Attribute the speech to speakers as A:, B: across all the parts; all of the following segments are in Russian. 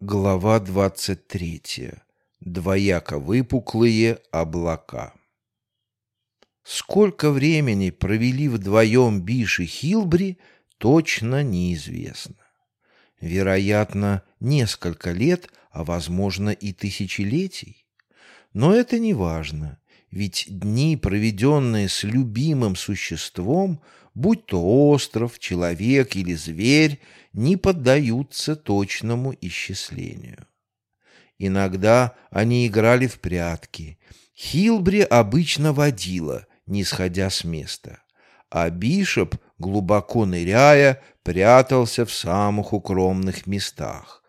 A: Глава 23. Двояко выпуклые облака. Сколько времени провели вдвоем Биш и Хилбри, точно неизвестно. Вероятно, несколько лет, а, возможно, и тысячелетий. Но это не важно, ведь дни, проведенные с любимым существом, будь то остров, человек или зверь, не поддаются точному исчислению. Иногда они играли в прятки. Хилбри обычно водила, не сходя с места, а Бишоп, глубоко ныряя, прятался в самых укромных местах,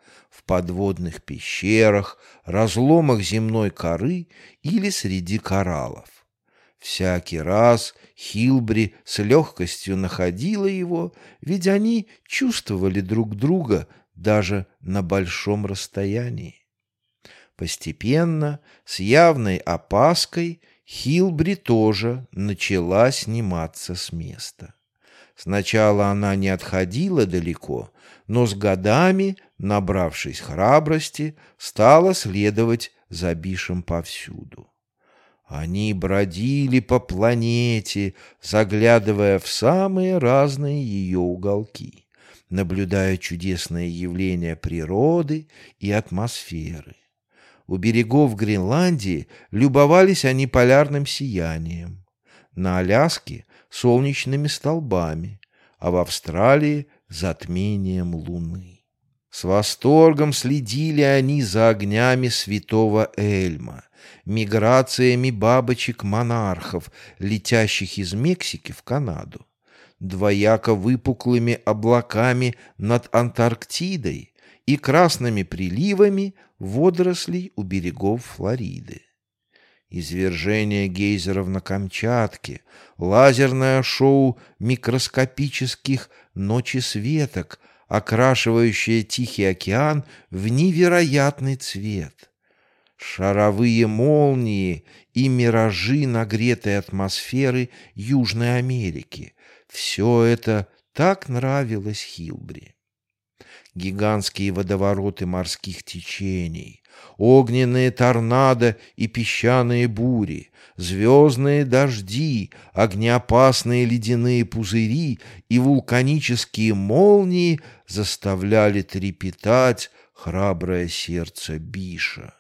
A: подводных пещерах, разломах земной коры или среди кораллов. Всякий раз Хилбри с легкостью находила его, ведь они чувствовали друг друга даже на большом расстоянии. Постепенно, с явной опаской, Хилбри тоже начала сниматься с места. Сначала она не отходила далеко, но с годами, набравшись храбрости, стала следовать за Бишем повсюду. Они бродили по планете, заглядывая в самые разные ее уголки, наблюдая чудесные явления природы и атмосферы. У берегов Гренландии любовались они полярным сиянием, на Аляске — солнечными столбами, а в Австралии — затмением луны. С восторгом следили они за огнями святого Эльма — миграциями бабочек-монархов, летящих из Мексики в Канаду, двояко выпуклыми облаками над Антарктидой и красными приливами водорослей у берегов Флориды. Извержение гейзеров на Камчатке, лазерное шоу микроскопических ночи светок, окрашивающее Тихий океан в невероятный цвет — шаровые молнии и миражи нагретой атмосферы Южной Америки. Все это так нравилось Хилбри. Гигантские водовороты морских течений, огненные торнадо и песчаные бури, звездные дожди, огнеопасные ледяные пузыри и вулканические молнии заставляли трепетать храброе сердце Биша.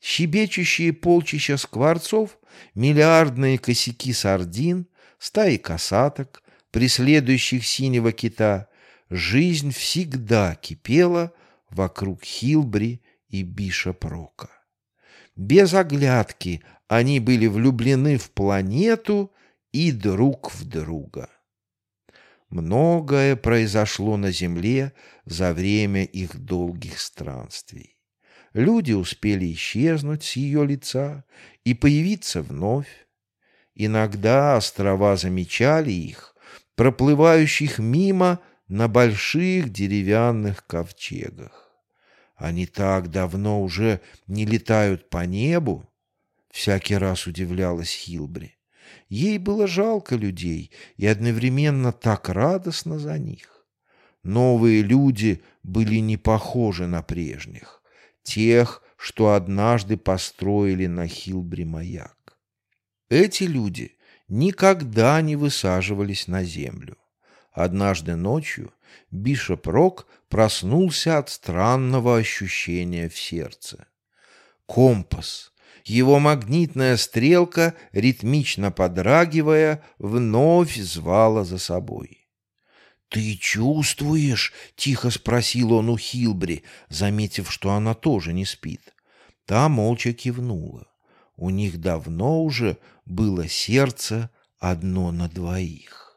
A: Щебечущие полчища скворцов, миллиардные косяки сардин, стаи косаток, преследующих синего кита, жизнь всегда кипела вокруг Хилбри и Бишопрока. Без оглядки они были влюблены в планету и друг в друга. Многое произошло на Земле за время их долгих странствий. Люди успели исчезнуть с ее лица и появиться вновь. Иногда острова замечали их, проплывающих мимо на больших деревянных ковчегах. Они так давно уже не летают по небу, всякий раз удивлялась Хилбри. Ей было жалко людей и одновременно так радостно за них. Новые люди были не похожи на прежних тех, что однажды построили на Хилбри маяк. Эти люди никогда не высаживались на землю. Однажды ночью Бишоп Рок проснулся от странного ощущения в сердце. Компас, его магнитная стрелка, ритмично подрагивая, вновь звала за собой. «Ты чувствуешь?» — тихо спросил он у Хилбри, заметив, что она тоже не спит. Та молча кивнула. У них давно уже было сердце одно на двоих.